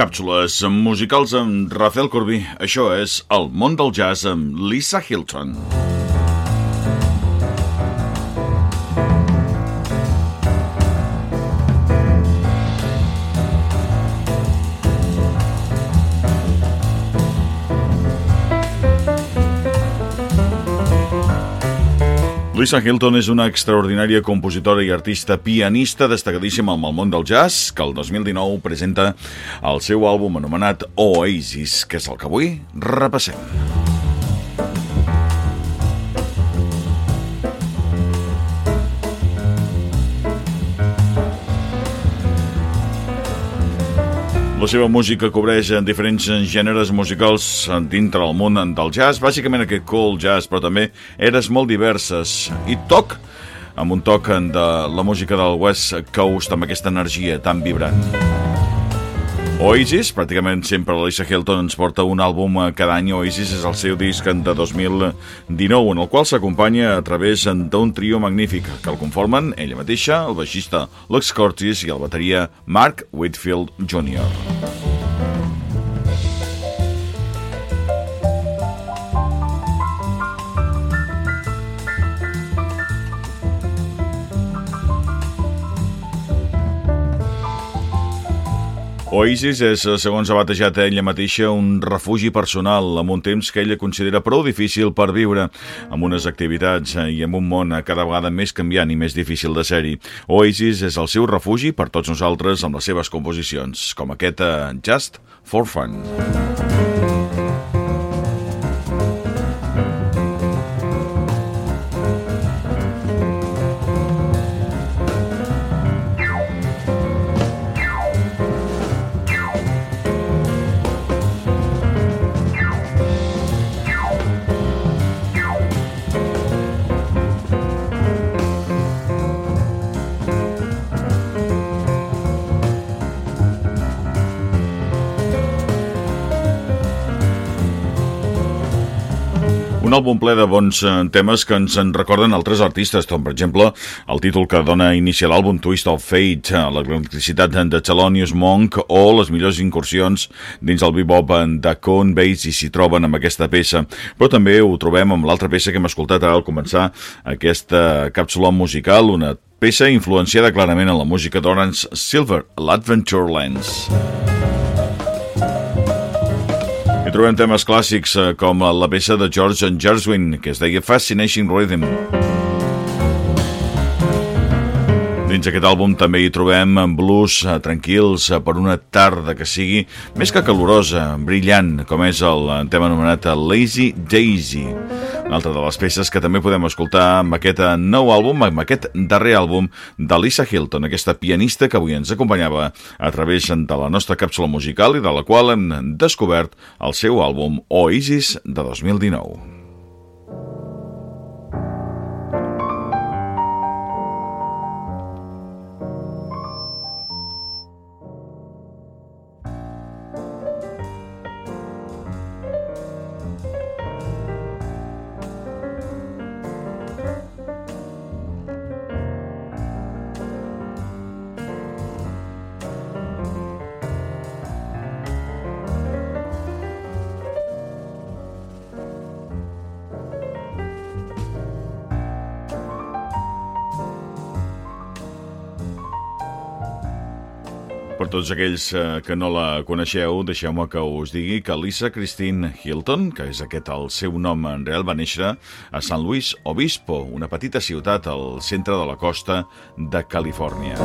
Càpsules musicals amb Rafael Corbí. Això és El món del jazz amb Lisa Hilton. Lisa Hilton és una extraordinària compositora i artista pianista destacadíssima amb el món del jazz, que el 2019 presenta el seu àlbum anomenat Oasis, que és el que avui repassem. La seva música cobreix en diferents gèneres musicals dintre el món del jazz, bàsicament aquest cool jazz, però també eres molt diverses. I toc, amb un toc de la música del West Coast, amb aquesta energia tan vibrant. Oasis, pràcticament sempre la Lisa Hilton ens porta un àlbum cada any. Oasis és el seu disc de 2019, en el qual s'acompanya a través d'un trio magnífic que el conformen ella mateixa, el baixista Lux Curtis i el bateria Mark Whitfield Jr. Oasis és, eh, segons ha batejat ella mateixa, un refugi personal amb un temps que ella considera prou difícil per viure, amb unes activitats eh, i amb un món cada vegada més canviant i més difícil de ser-hi. Oasis és el seu refugi per tots nosaltres amb les seves composicions, com aquesta Just for Fun. Un àlbum ple de bons eh, temes que ens en recorden altres artistes, com per exemple el títol que dona inici a l'àlbum Twist of Fate, eh, l'electricitat de Thelonious Monk o les millors incursions dins el bebop de Cone Bass i s'hi troben amb aquesta peça. Però també ho trobem amb l'altra peça que hem escoltat al començar aquesta càpsula musical, una peça influenciada clarament en la música d'Orange Silver, l'Adventurelands. Música hi trobem temes clàssics eh, com la peça de George and Gershwin, que es deia Fascinating Rhythm. Dins aquest àlbum també hi trobem blues eh, tranquils eh, per una tarda que sigui més que calorosa, brillant, com és el tema anomenat Lazy Daisy. Una altra de les peces que també podem escoltar amb aquest nou àlbum, amb aquest darrer àlbum de Lisa Hilton, aquesta pianista que avui ens acompanyava a través de la nostra càpsula musical i de la qual hem descobert el seu àlbum Oasis de 2019. Per tots aquells eh, que no la coneixeu, deixeu-me que us digui que Lisa Christine Hilton, que és aquest el seu nom en real, va néixer a San Luis Obispo, una petita ciutat al centre de la costa de Califòrnia.